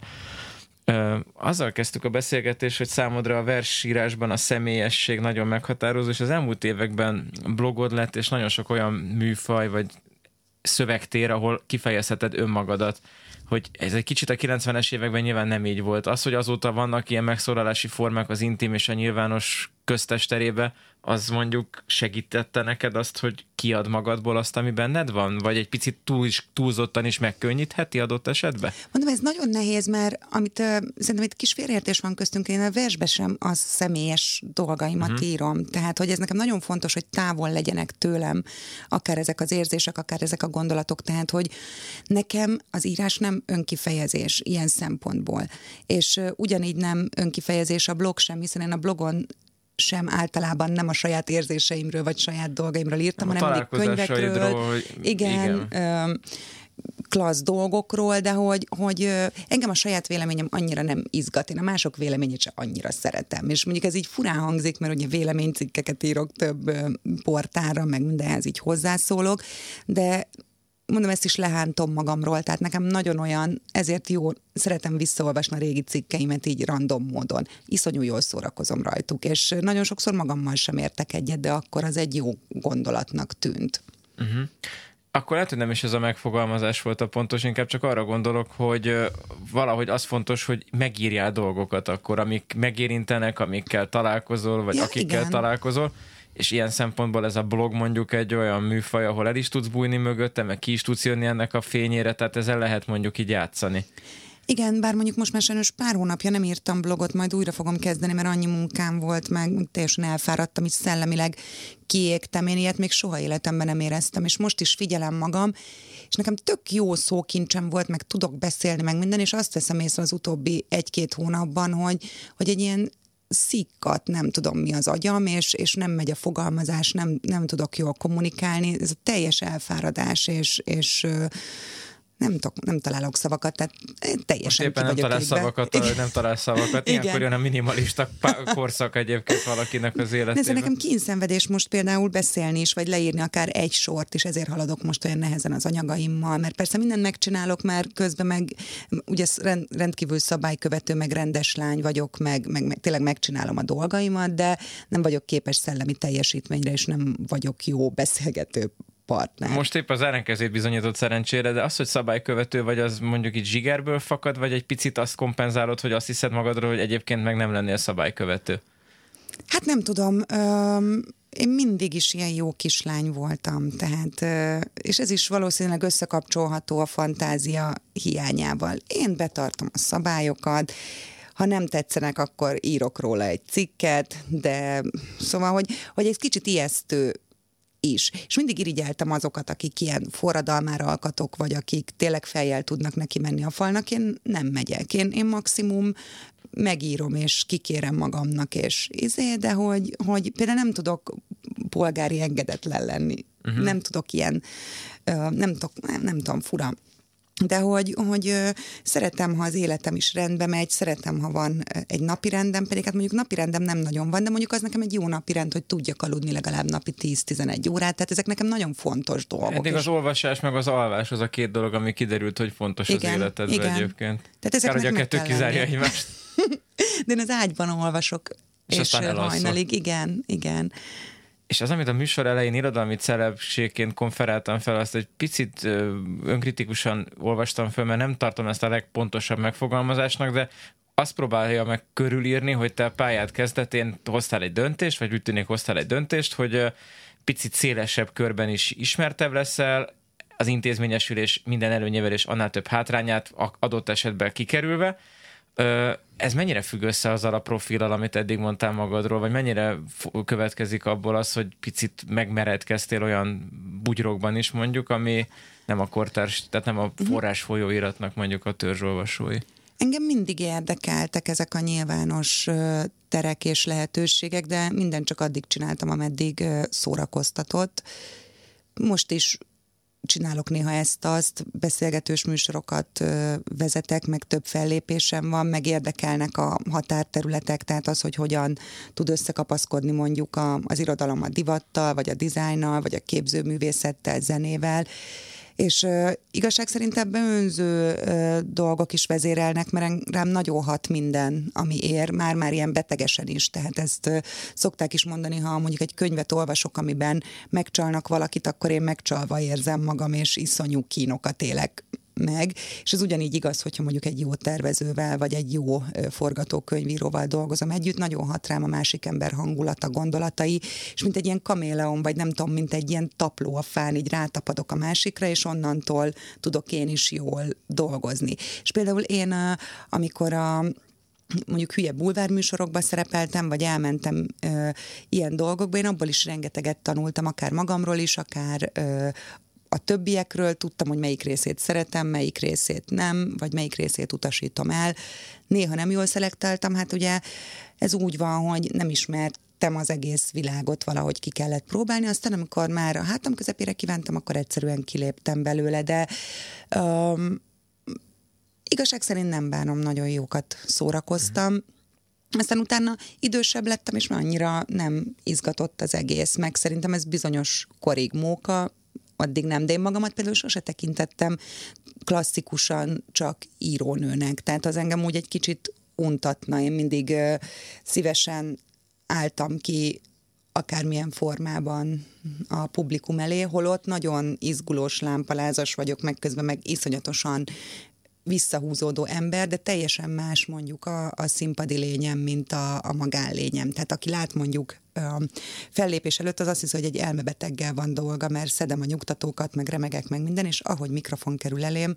Azzal kezdtük a beszélgetést, hogy számodra a versírásban a személyesség nagyon meghatározó, és az elmúlt években blogod lett, és nagyon sok olyan műfaj, vagy szövegtér, ahol kifejezheted önmagadat hogy ez egy kicsit a 90-es években nyilván nem így volt. Az, hogy azóta vannak ilyen megszólalási formák az intim és a nyilvános köztesterébe, az mondjuk segítette neked azt, hogy kiad magadból azt, ami benned van? Vagy egy picit túl is, túlzottan is megkönnyítheti adott esetben? Mondom, ez nagyon nehéz, mert amit uh, szerintem itt kis félreértés van köztünk, én a versbe sem az személyes dolgaimat uh-huh. írom. Tehát, hogy ez nekem nagyon fontos, hogy távol legyenek tőlem, akár ezek az érzések, akár ezek a gondolatok. Tehát, hogy nekem az írás nem önkifejezés ilyen szempontból. És uh, ugyanígy nem önkifejezés a blog sem, hiszen én a blogon sem általában nem a saját érzéseimről vagy saját dolgaimról írtam, Nem hanem mindig könyvekről. hogy- Igen, igen. Ö, klassz dolgokról, de hogy, hogy engem a saját véleményem annyira nem izgat, én a mások véleményét sem annyira szeretem. És mondjuk ez így furán hangzik, mert ugye véleménycikkeket írok több portára, meg mindenhez így hozzászólok, de mondom, ezt is lehántom magamról, tehát nekem nagyon olyan, ezért jó, szeretem visszaolvasni a régi cikkeimet így random módon. Iszonyú jól szórakozom rajtuk, és nagyon sokszor magammal sem értek egyet, de akkor az egy jó gondolatnak tűnt. Akkor lehet, hogy nem is ez a megfogalmazás volt a pontos, inkább csak arra gondolok, hogy valahogy az fontos, hogy megírjál dolgokat akkor, amik megérintenek, amikkel találkozol, vagy Ja, akikkel igen. találkozol, és ilyen szempontból ez a blog mondjuk egy olyan műfaj, ahol el is tudsz bújni mögötte, meg ki is tudsz jönni ennek a fényére, tehát ezzel lehet mondjuk így játszani. Igen, bár mondjuk most már sajnos pár hónapja nem írtam blogot, majd újra fogom kezdeni, mert annyi munkám volt, meg teljesen elfáradtam, és szellemileg kiégtem. Én ilyet még soha életemben nem éreztem, és most is figyelem magam, és nekem tök jó szókincsem volt, meg tudok beszélni, meg minden, és azt veszem észre az utóbbi egy-két hónapban, hogy, hogy egy ilyen szikkat, nem tudom mi az agyam, és, és nem megy a fogalmazás, nem, nem tudok jól kommunikálni, ez a teljes elfáradás, és, és nem, tudok, nem találok szavakat, tehát Most teljesen éppen ki nem égve. szavakat, vagy nem találsz szavakat. Igen. Ilyenkor jön a minimalista korszak egyébként valakinek az ez életében. nekem kínszenvedés most például beszélni is, vagy leírni akár egy sort, és ezért haladok most olyan nehezen az anyagaimmal, mert persze mindent megcsinálok, mert közben meg ugye rend, rendkívül szabálykövető, meg rendes lány vagyok, meg, meg, meg tényleg megcsinálom a dolgaimat, de nem vagyok képes szellemi teljesítményre, és nem vagyok jó beszélgető partner. Most épp az ellenkezőt bizonyított szerencsére, de az, hogy szabálykövető vagy, az mondjuk itt zsigerből fakad, vagy egy picit azt kompenzálod, hogy azt hiszed magadról, hogy egyébként meg nem lennél szabálykövető. Hát nem tudom, öm, én mindig is ilyen jó kislány voltam, tehát, és ez is valószínűleg összekapcsolható a fantázia hiányával. Én betartom a szabályokat, ha nem tetszenek, akkor írok róla egy cikket, de szóval, hogy, hogy ez kicsit ijesztő is. És mindig irigyeltem azokat, akik ilyen forradalmára alkatok, vagy akik tényleg fejjel tudnak neki menni a falnak. Én nem megyek. Én, én maximum megírom, és kikérem magamnak, és izé, de hogy, hogy például nem tudok polgári engedetlen lenni. Uh-huh. Nem tudok ilyen, nem, tudok, nem, nem tudom, fura. De hogy, hogy szeretem, ha az életem is rendbe megy, szeretem, ha van egy napi rendem, pedig hát mondjuk napi rendem nem nagyon van, de mondjuk az nekem egy jó napi rend, hogy tudjak aludni legalább napi 10-11 órát, tehát ezek nekem nagyon fontos dolgok. Eddig az olvasás meg az alvás az a két dolog, ami kiderült, hogy fontos az Igen, életedben igen. egyébként. Tehát ezeknek Kár, hogy a kettő kizárja egymást. De én az ágyban olvasok, És és, hajnalig, igen, igen. És az, amit a műsor elején irodalmi celebségként konferáltam fel, azt egy picit önkritikusan olvastam fel, mert nem tartom ezt a legpontosabb megfogalmazásnak, de azt próbálja meg körülírni, hogy te a pályát kezdetén hoztál egy döntést, vagy úgy tűnik hoztál egy döntést, hogy picit szélesebb körben is ismertebb leszel, az intézményesülés minden előnyével és annál több hátrányát adott esetben kikerülve. Ez mennyire függ össze azzal a profillal, amit eddig mondtál magadról, vagy mennyire következik abból az, hogy picit megmeredkeztél olyan bugyrokban is mondjuk, ami nem a kortárs, tehát nem a mhm. forrás folyóiratnak mondjuk a törzsolvasói? Engem mindig érdekeltek ezek a nyilvános terek és lehetőségek, de minden csak addig csináltam, ameddig szórakoztatott. Most is csinálok néha ezt-azt, beszélgetős műsorokat vezetek, meg több fellépésem van, meg érdekelnek a határterületek, tehát az, hogy hogyan tud összekapaszkodni mondjuk a, az irodalom a divattal, vagy a dizájnnal, vagy a képzőművészettel, zenével, és uh, igazság szerint ebben önző uh, dolgok is vezérelnek, mert rám nagyon hat minden, ami ér, már-már ilyen betegesen is, tehát ezt uh, szokták is mondani, ha mondjuk egy könyvet olvasok, amiben megcsalnak valakit, akkor én megcsalva érzem magam, és iszonyú kínokat élek meg, és ez ugyanígy igaz, hogyha mondjuk egy jó tervezővel, vagy egy jó forgatókönyvíróval dolgozom együtt, nagyon hat rám a másik ember hangulata, gondolatai, és mint egy ilyen kaméleon, vagy nem tudom, mint egy ilyen tapló a fán, így rátapadok a másikra, és onnantól tudok én is jól dolgozni. És például én, amikor a mondjuk hülye bulvárműsorokba szerepeltem, vagy elmentem ö, ilyen dolgokba, én abból is rengeteget tanultam, akár magamról is, akár ö, a többiekről tudtam, hogy melyik részét szeretem, melyik részét nem, vagy melyik részét utasítom el. Néha nem jól szelektáltam, hát ugye ez úgy van, hogy nem ismertem az egész világot, valahogy ki kellett próbálni, aztán amikor már a hátam közepére kívántam, akkor egyszerűen kiléptem belőle, de um, igazság szerint nem bánom, nagyon jókat szórakoztam. Aztán utána idősebb lettem, és már annyira nem izgatott az egész, meg szerintem ez bizonyos korig móka, addig nem, de én magamat például sose tekintettem klasszikusan csak írónőnek, tehát az engem úgy egy kicsit untatna, én mindig szívesen álltam ki akármilyen formában a publikum elé, holott nagyon izgulós lámpalázas vagyok, meg közben meg iszonyatosan visszahúzódó ember, de teljesen más mondjuk a, a színpadi lényem, mint a, a magánlényem. Tehát aki lát mondjuk fellépés előtt, az azt hiszi, hogy egy elmebeteggel van dolga, mert szedem a nyugtatókat, meg remegek, meg minden, és ahogy mikrofon kerül elém,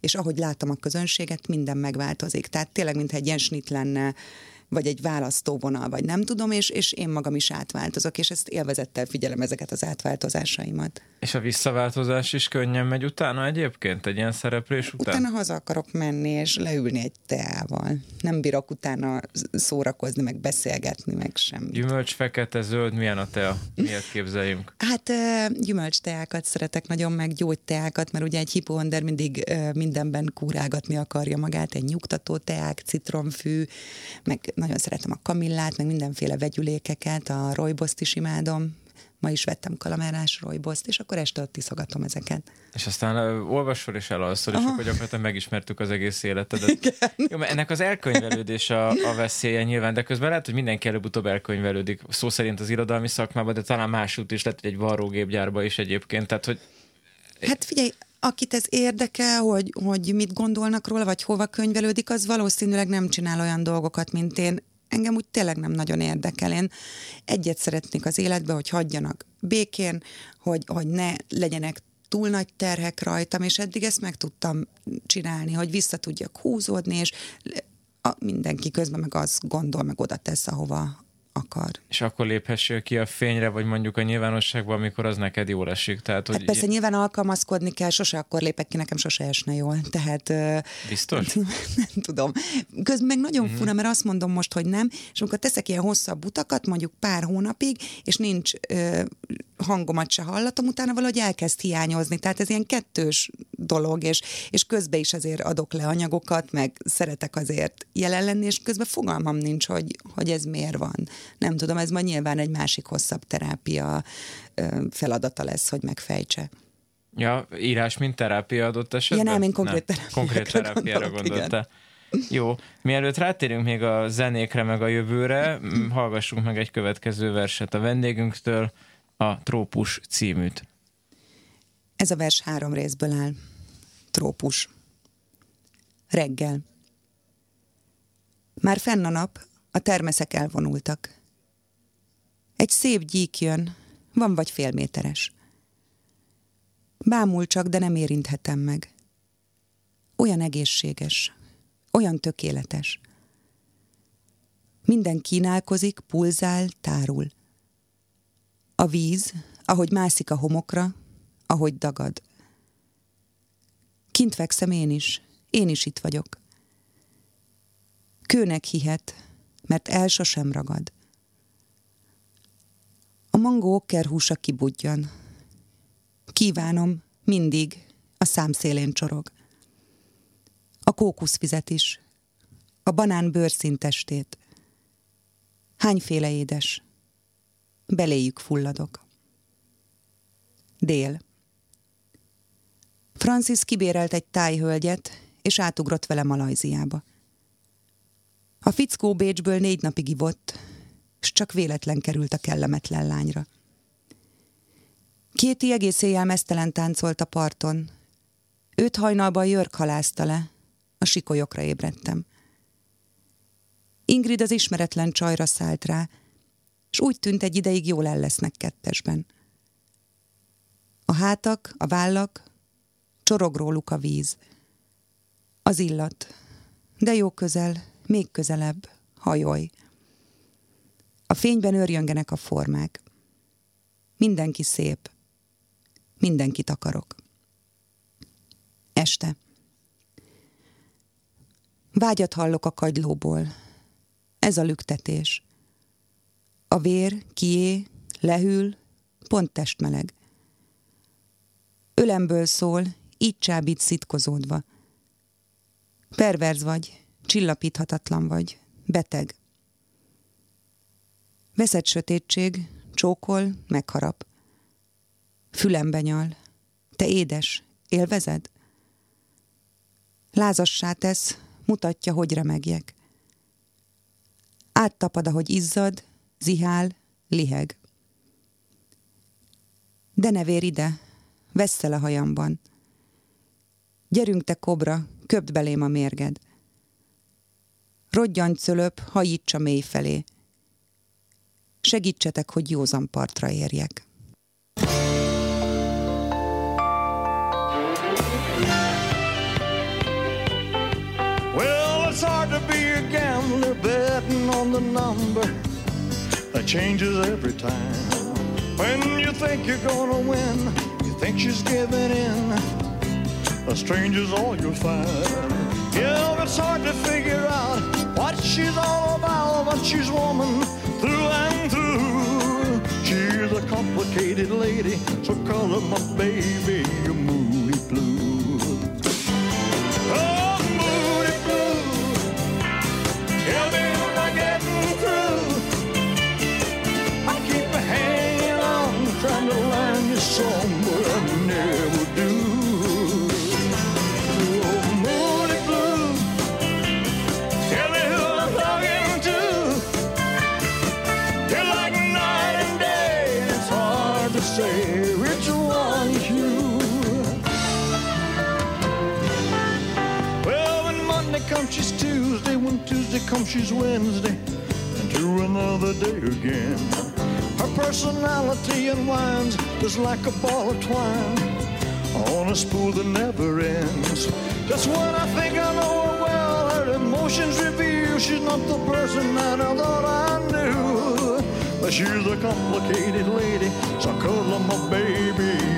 és ahogy látom a közönséget, minden megváltozik. Tehát tényleg, mintha egy ilyen lenne vagy egy választóvonal, vagy nem tudom, és, és én magam is átváltozok, és ezt élvezettel figyelem ezeket az átváltozásaimat. És a visszaváltozás is könnyen megy utána egyébként, egy ilyen szereplés után? Utána haza akarok menni, és leülni egy teával. Nem bírok utána szórakozni, meg beszélgetni, meg semmi. Gyümölcs, fekete, zöld, milyen a tea? Miért képzeljünk? Hát gyümölcs teákat szeretek nagyon, meg gyógyteákat, mert ugye egy hipohonder mindig mindenben kúrálgatni akarja magát, egy nyugtató teák, citromfű, meg nagyon szeretem a kamillát, meg mindenféle vegyülékeket, a rojboszt is imádom, ma is vettem kalamerás rojboszt, és akkor este ott iszogatom ezeket. És aztán uh, olvasol és elalszol, és akkor gyakorlatilag megismertük az egész életedet. Igen. Jó, mert ennek az elkönyvelődés a, a veszélye nyilván, de közben lehet, hogy mindenki előbb-utóbb elkönyvelődik. Szó szerint az irodalmi szakmában, de talán másút is lehet, hogy egy varrógépgyárba is egyébként. Tehát, hogy Hát figyelj, akit ez érdekel, hogy, hogy mit gondolnak róla, vagy hova könyvelődik, az valószínűleg nem csinál olyan dolgokat, mint én. Engem úgy tényleg nem nagyon érdekel. Én egyet szeretnék az életbe, hogy hagyjanak békén, hogy, hogy ne legyenek túl nagy terhek rajtam, és eddig ezt meg tudtam csinálni, hogy vissza tudjak húzódni, és a, mindenki közben meg azt gondol, meg oda tesz, ahova, akar. És akkor léphessél ki a fényre, vagy mondjuk a nyilvánosságban, amikor az neked jól esik. Tehát, hogy... Hát persze nyilván alkalmazkodni kell, sose akkor lépek ki, nekem sose esne jól. Tehát, Biztos? Nem, nem tudom. Közben meg nagyon mm-hmm. fura, mert azt mondom most, hogy nem, és amikor teszek ilyen hosszabb utakat, mondjuk pár hónapig, és nincs ö, hangomat se hallatom, utána valahogy elkezd hiányozni. Tehát ez ilyen kettős dolog, és, és közben is azért adok le anyagokat, meg szeretek azért jelen lenni, és közben fogalmam nincs, hogy, hogy ez miért van. Nem tudom, ez majd nyilván egy másik hosszabb terápia feladata lesz, hogy megfejtse. Ja, írás, mint terápia adott esetben? Ja, nem, én konkrét terápiára, konkrét terápiára gondolta. Jó, mielőtt rátérünk még a zenékre, meg a jövőre, hallgassunk meg egy következő verset a vendégünktől, a Trópus címűt. Ez a vers három részből áll. Trópus. Reggel. Már fenn a nap, a termeszek elvonultak. Egy szép gyík jön, van vagy félméteres. Bámul csak, de nem érinthetem meg. Olyan egészséges, olyan tökéletes. Minden kínálkozik, pulzál, tárul. A víz, ahogy mászik a homokra, ahogy dagad. Kint fekszem én is, én is itt vagyok. Kőnek hihet, mert el sosem ragad. A mangó okkerhúsa kibudjan. Kívánom, mindig, a szám szélén csorog. A kókuszvizet is, a banán bőrszintestét. Hányféle édes? Beléjük fulladok. Dél. Francis kibérelt egy tájhölgyet, és átugrott vele Malajziába. A fickó Bécsből négy napig ivott, és csak véletlen került a kellemetlen lányra. Kéti egész éjjel mesztelen táncolt a parton. Őt hajnalban Jörg halázta le, a sikolyokra ébredtem. Ingrid az ismeretlen csajra szállt rá, és úgy tűnt egy ideig jól el lesznek kettesben. A hátak, a vállak, csorog róluk a víz. Az illat, de jó közel, még közelebb, hajolj. A fényben örjöngenek a formák. Mindenki szép. Mindenkit akarok. Este. Vágyat hallok a kagylóból. Ez a lüktetés. A vér kié, lehűl, pont testmeleg. Ölemből szól, így csábít szitkozódva. Perverz vagy, csillapíthatatlan vagy, beteg. Veszett sötétség, csókol, megharap. Fülembe nyal. Te édes, élvezed? Lázassá tesz, mutatja, hogy remegjek. Áttapad, ahogy izzad, zihál, liheg. De ne vér ide, vesszel a hajamban. Gyerünk te kobra, köpd belém a mérged. Rodjan cölöp, hajítsa mély felé. Segítsetek, hogy józan partra érjek. Changes every time. When you think you're gonna win, you think she's giving in. A stranger's all you'll find. Yeah, it's hard to figure out what she's all about, but she's woman through and through. She's a complicated lady, so call her my baby a moody blue. Oh, moody blue. Tell me when I'm getting through. I never do. Oh. Tell me who I'm to. Like night and day, it's hard to say which one you. Well, when Monday comes, she's Tuesday. When Tuesday comes, she's Wednesday. And to another day again. Personality unwinds just like a ball of twine on a spool that never ends. Just when I think I know her well, her emotions reveal she's not the person that I thought I knew. But she's a complicated lady, so color my baby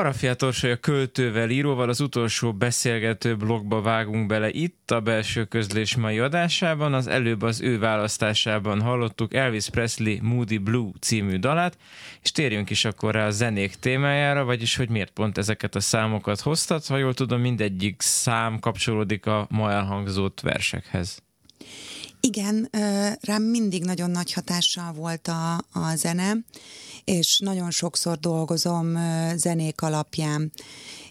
Parafiát Orsolya költővel, íróval az utolsó beszélgető blogba vágunk bele itt a belső közlés mai adásában. Az előbb az ő választásában hallottuk Elvis Presley Moody Blue című dalát, és térjünk is akkor rá a zenék témájára, vagyis hogy miért pont ezeket a számokat hoztat. Ha jól tudom, mindegyik szám kapcsolódik a ma elhangzott versekhez. Igen, rám mindig nagyon nagy hatással volt a, a zene, és nagyon sokszor dolgozom zenék alapján.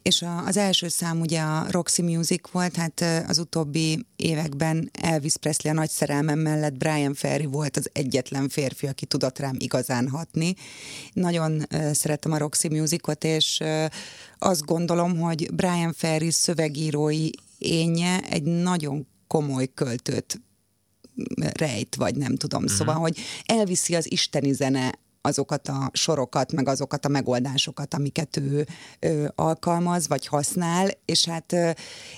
És a, az első szám ugye a Roxy Music volt, hát az utóbbi években Elvis Presley a nagy szerelmem mellett Brian Ferry volt az egyetlen férfi, aki tudott rám igazán hatni. Nagyon szeretem a Roxy Musicot, és azt gondolom, hogy Brian Ferry szövegírói énje egy nagyon komoly költőt rejt, vagy nem tudom. Uh-huh. Szóval, hogy elviszi az isteni zene azokat a sorokat, meg azokat a megoldásokat, amiket ő ö, alkalmaz, vagy használ, és hát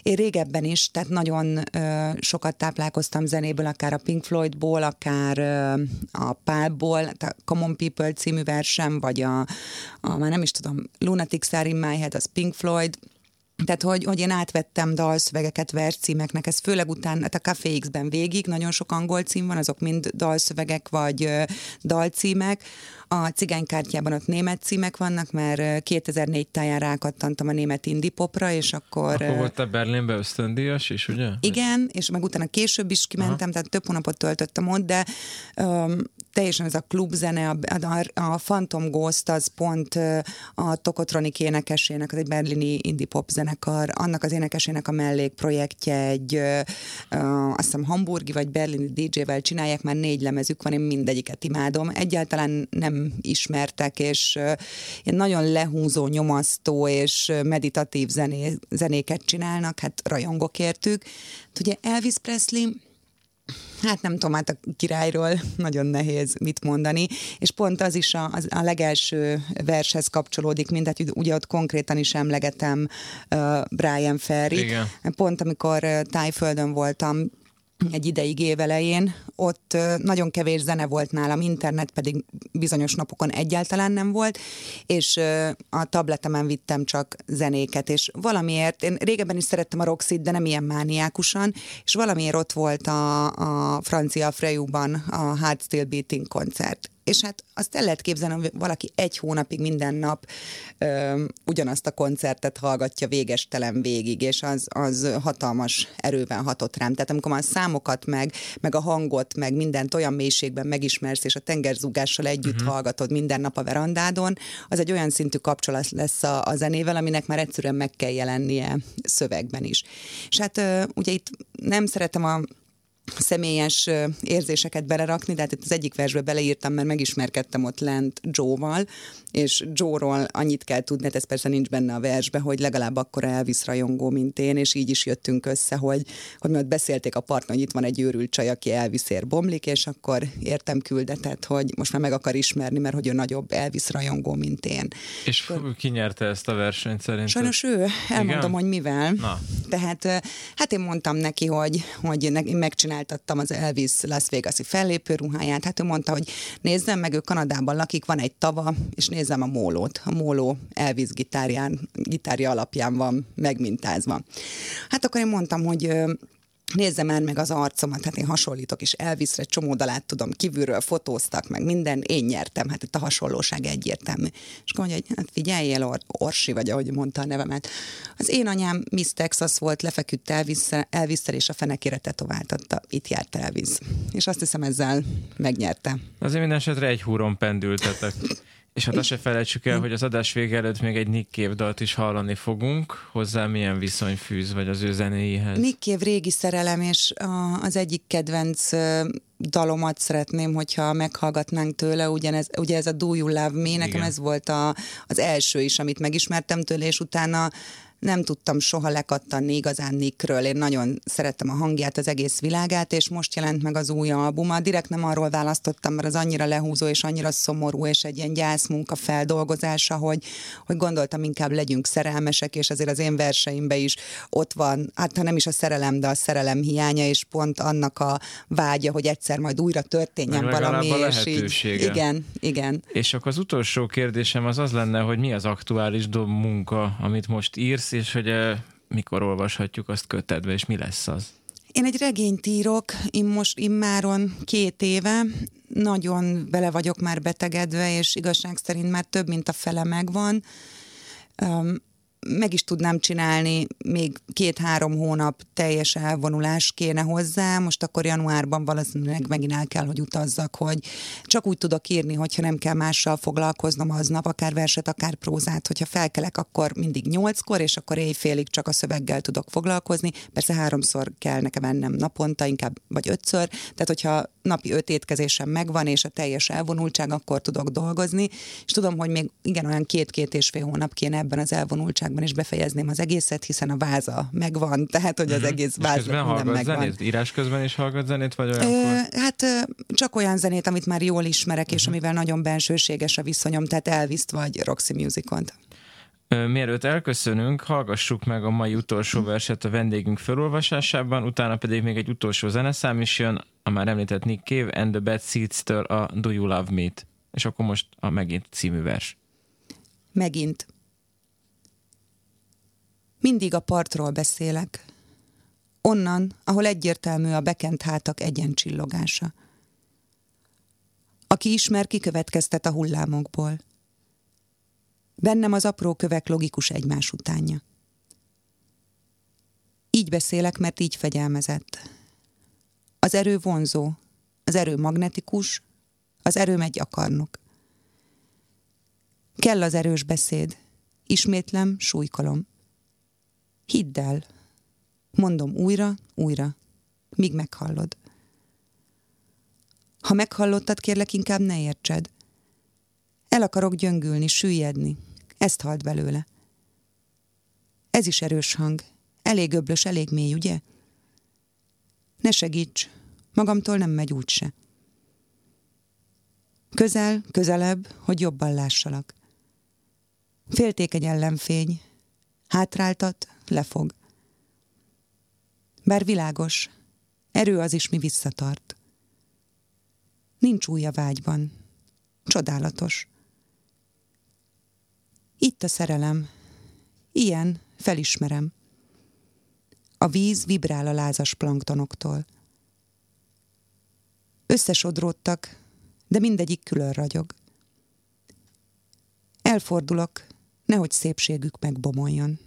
én régebben is, tehát nagyon sokat táplálkoztam zenéből, akár a Pink Floydból, akár a Pálból, a Common People című versem, vagy a, a már nem is tudom, Lunatic Star in My Head, az Pink Floyd, tehát, hogy, hogy én átvettem dalszövegeket verscímeknek, ez főleg utána, hát a Café X-ben végig, nagyon sok angol cím van, azok mind dalszövegek vagy dalcímek. A cigánykártyában ott német címek vannak, mert 2004 táján rákattantam a német indie popra, és akkor... Akkor voltál Berlinbe ösztöndíjas is, ugye? Igen, és meg utána később is kimentem, Aha. tehát több hónapot töltöttem ott, de um, teljesen ez a klubzene, a, a, a Phantom Ghost az pont a Tokotronik énekesének, az egy berlini indie pop zenekar, annak az énekesének a mellékprojektje egy uh, azt hiszem hamburgi vagy berlini DJ-vel csinálják, már négy lemezük van, én mindegyiket imádom. Egyáltalán nem ismertek, és ilyen nagyon lehúzó, nyomasztó és meditatív zené, zenéket csinálnak, hát rajongok értük. Hát ugye Elvis Presley Hát nem tudom, hát a királyról nagyon nehéz mit mondani, és pont az is a, a legelső vershez kapcsolódik, mint hát ugye ott konkrétan is emlegetem uh, Brian Ferry. Pont amikor uh, Tájföldön voltam, egy ideig évelején, ott nagyon kevés zene volt nálam, internet pedig bizonyos napokon egyáltalán nem volt, és a tabletemen vittem csak zenéket, és valamiért, én régebben is szerettem a roxit, de nem ilyen mániákusan, és valamiért ott volt a, a francia Frejúban a Hard Still Beating koncert és hát azt el lehet képzelni, hogy valaki egy hónapig minden nap ö, ugyanazt a koncertet hallgatja végestelen végig, és az, az hatalmas erőben hatott rám. Tehát amikor már a számokat meg, meg a hangot, meg mindent olyan mélységben megismersz, és a tengerzúgással együtt uh-huh. hallgatod minden nap a verandádon, az egy olyan szintű kapcsolat lesz a, a zenével, aminek már egyszerűen meg kell jelennie szövegben is. És hát ö, ugye itt nem szeretem a személyes érzéseket belerakni, de hát itt az egyik versbe beleírtam, mert megismerkedtem ott lent Joe-val, és Joe-ról annyit kell tudni, hát ez persze nincs benne a versbe, hogy legalább akkor Elvis rajongó, mint én, és így is jöttünk össze, hogy, hogy mi ott beszélték a partner, hogy itt van egy őrült csaj, aki Elvisért bomlik, és akkor értem küldetett, hogy most már meg akar ismerni, mert hogy ő nagyobb Elvis rajongó, mint én. És akkor... ki nyerte ezt a versenyt szerintem? Sajnos ő, elmondom, Igen? hogy mivel. Na. Tehát hát én mondtam neki, hogy, hogy ne, megcsináltattam az Elvis Las Vegas-i fellépő ruháját, hát ő mondta, hogy nézzem meg, ő Kanadában lakik, van egy tava, és nézem a mólót. A móló Elvis gitárján, gitárja alapján van megmintázva. Hát akkor én mondtam, hogy nézze már meg az arcomat, hát én hasonlítok, és Elvisre csomó dalát tudom, kívülről fotóztak, meg minden, én nyertem, hát itt a hasonlóság egyértelmű. És mondja, hogy hát figyeljél, Or- Orsi, vagy ahogy mondta a nevemet. Az én anyám Miss Texas volt, lefeküdt Elvis-szel, elvis és a fenekére tetováltatta. Itt járt Elvis. És azt hiszem ezzel megnyerte. Azért minden esetre egy húron pendültetek. És hát azt se felejtsük el, hogy az adás vége előtt még egy Nick Cave dalt is hallani fogunk. Hozzá milyen viszony fűz, vagy az ő zenéihez? Nick Cave régi szerelem, és az egyik kedvenc dalomat szeretném, hogyha meghallgatnánk tőle, ugyanez, ugye ez a Do You Love Me, nekem Igen. ez volt a, az első is, amit megismertem tőle, és utána nem tudtam soha lekattanni igazán Nickről. Én nagyon szerettem a hangját, az egész világát, és most jelent meg az új albuma. Direkt nem arról választottam, mert az annyira lehúzó és annyira szomorú, és egy ilyen gyászmunka feldolgozása, hogy, hogy gondoltam inkább legyünk szerelmesek, és azért az én verseimben is ott van, hát ha nem is a szerelem, de a szerelem hiánya, és pont annak a vágya, hogy egyszer majd újra történjen Meg valami. a És így, igen, igen. És akkor az utolsó kérdésem az az lenne, hogy mi az aktuális do- munka, amit most írsz, és hogy eh, mikor olvashatjuk azt kötetbe, és mi lesz az? Én egy regényt írok, én most immáron két éve, nagyon bele vagyok már betegedve, és igazság szerint már több, mint a fele megvan. Um, meg is tudnám csinálni, még két-három hónap teljes elvonulás kéne hozzá, most akkor januárban valószínűleg megint el kell, hogy utazzak, hogy csak úgy tudok írni, hogyha nem kell mással foglalkoznom aznap, akár verset, akár prózát, hogyha felkelek, akkor mindig nyolckor, és akkor éjfélig csak a szöveggel tudok foglalkozni. Persze háromszor kell nekem ennem naponta, inkább vagy ötször, tehát hogyha napi öt étkezésem megvan, és a teljes elvonultság, akkor tudok dolgozni, és tudom, hogy még igen, olyan két-két és fél hónap kéne ebben az elvonultságban is befejezném az egészet, hiszen a váza megvan, tehát hogy az egész Mhm. És közben váza minden hallgat megvan. zenét? Írás közben is hallgat zenét, vagy Ö, olyankor? hát ö, csak olyan zenét, amit már jól ismerek, Mhm. és amivel nagyon bensőséges a viszonyom, tehát Elvis-t vagy Roxy Musicont. Mielőtt elköszönünk, hallgassuk meg a mai utolsó verset a vendégünk felolvasásában, utána pedig még egy utolsó zeneszám is jön, a már említett Nick Cave and the Bad Seeds-től a Do You Love Me-t. És akkor most a megint című vers. Megint. Mindig a partról beszélek. Onnan, ahol egyértelmű a bekent hátak egyencsillogása. Aki ismer, kikövetkeztet a hullámokból. Bennem az apró kövek logikus egymás utánja. Így beszélek, mert így fegyelmezett. Az erő vonzó, az erő magnetikus, az erőm egy akarnok. Kell az erős beszéd. Ismétlem, súlykolom. Hidd el. Mondom újra, újra. Míg meghallod. Ha meghallottad, kérlek, inkább ne értsed. El akarok gyöngülni, süllyedni. Ezt halt belőle. Ez is erős hang. Elég öblös, elég mély, ugye? Ne segíts. Magamtól nem megy úgyse. Közel, közelebb, hogy jobban lássalak. Féltékeny ellenfény. Hátráltat, lefog. Bár világos, erő az is, mi visszatart. Nincs új a vágyban. Csodálatos. Itt a szerelem. Ilyen, felismerem. A víz vibrál a lázas planktonoktól. Összesodródtak, de mindegyik külön ragyog. Elfordulok, nehogy szépségük megbomoljon.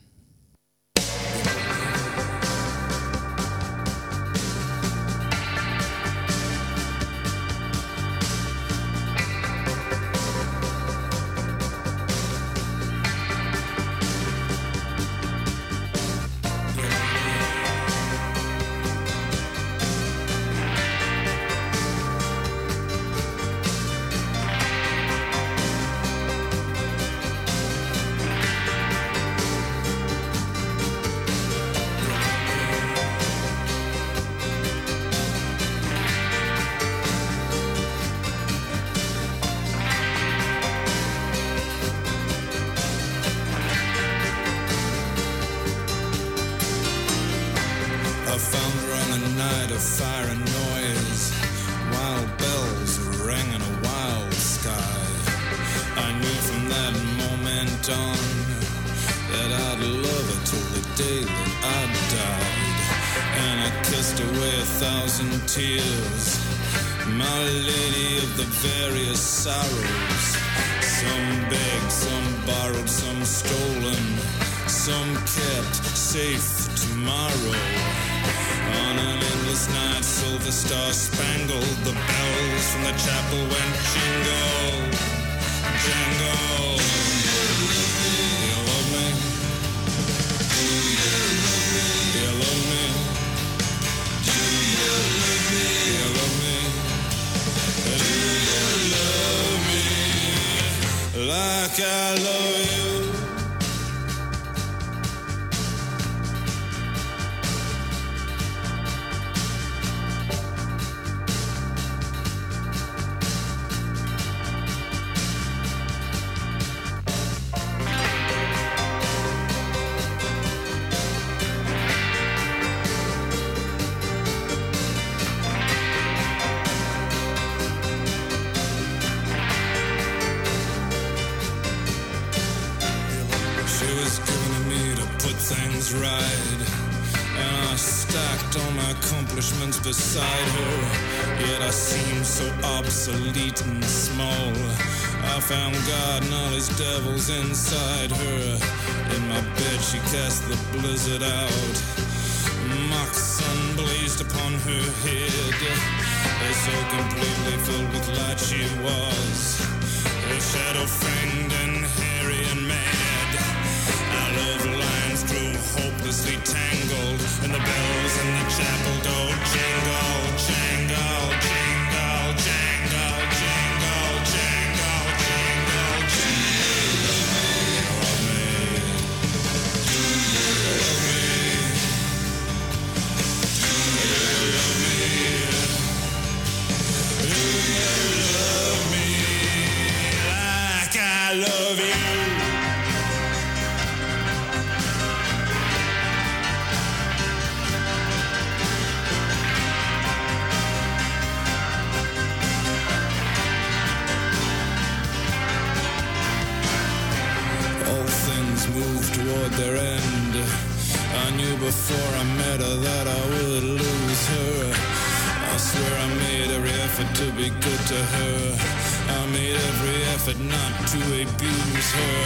Sorrows. Some begged, some borrowed, some stolen, some kept safe tomorrow. On an endless night, silver star spangled, the bells from the chapel went me so obsolete and small. I found God and all his devils inside her. In my bed, she cast the blizzard out. Mock sun blazed upon her head. So completely filled with light she was. Her shadow fanged and hairy and mad. Our love lines grew hopelessly tangled. And the bells in the chapel door things move toward their end. I knew before I met her that I would lose her. I swear I made every effort to be good to her. I made every effort not to abuse her.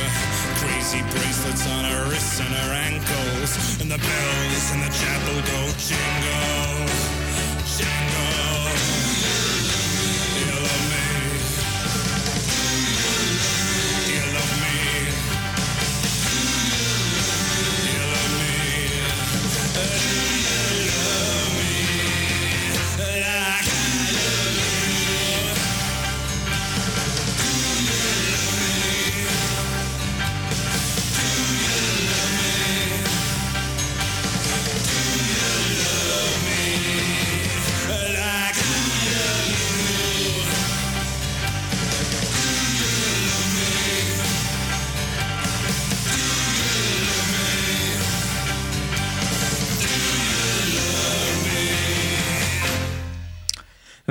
Crazy bracelets on her wrists and her ankles. And the bells in the chapel go jingle, jingle.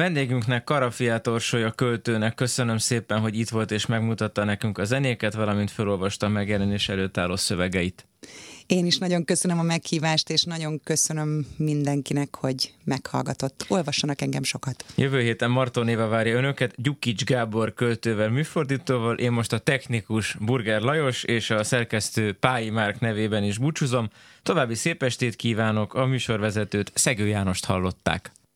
Vendégünknek Karafiát Orsolya költőnek köszönöm szépen, hogy itt volt és megmutatta nekünk a zenéket, valamint felolvasta megjelenés előtt álló szövegeit. Én is nagyon köszönöm a meghívást, és nagyon köszönöm mindenkinek, hogy meghallgatott. Olvassanak engem sokat. Jövő héten Marton Néva várja önöket, Gyukics Gábor költővel, műfordítóval, én most a technikus Burger Lajos és a szerkesztő Pályi Márk nevében is búcsúzom. További szép estét kívánok, a műsorvezetőt Szegő Jánost hallották.